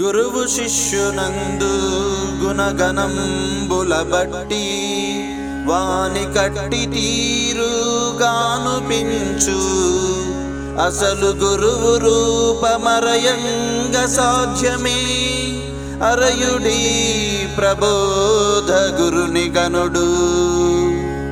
గురువు శిష్యునందు గుణగణంబుల బట్టి వాని కట్టి తీరుగాను పించు అసలు గురువు రూపమరయంగ సాధ్యమే. అరయుడి ప్రబోధ గురుని గనుడు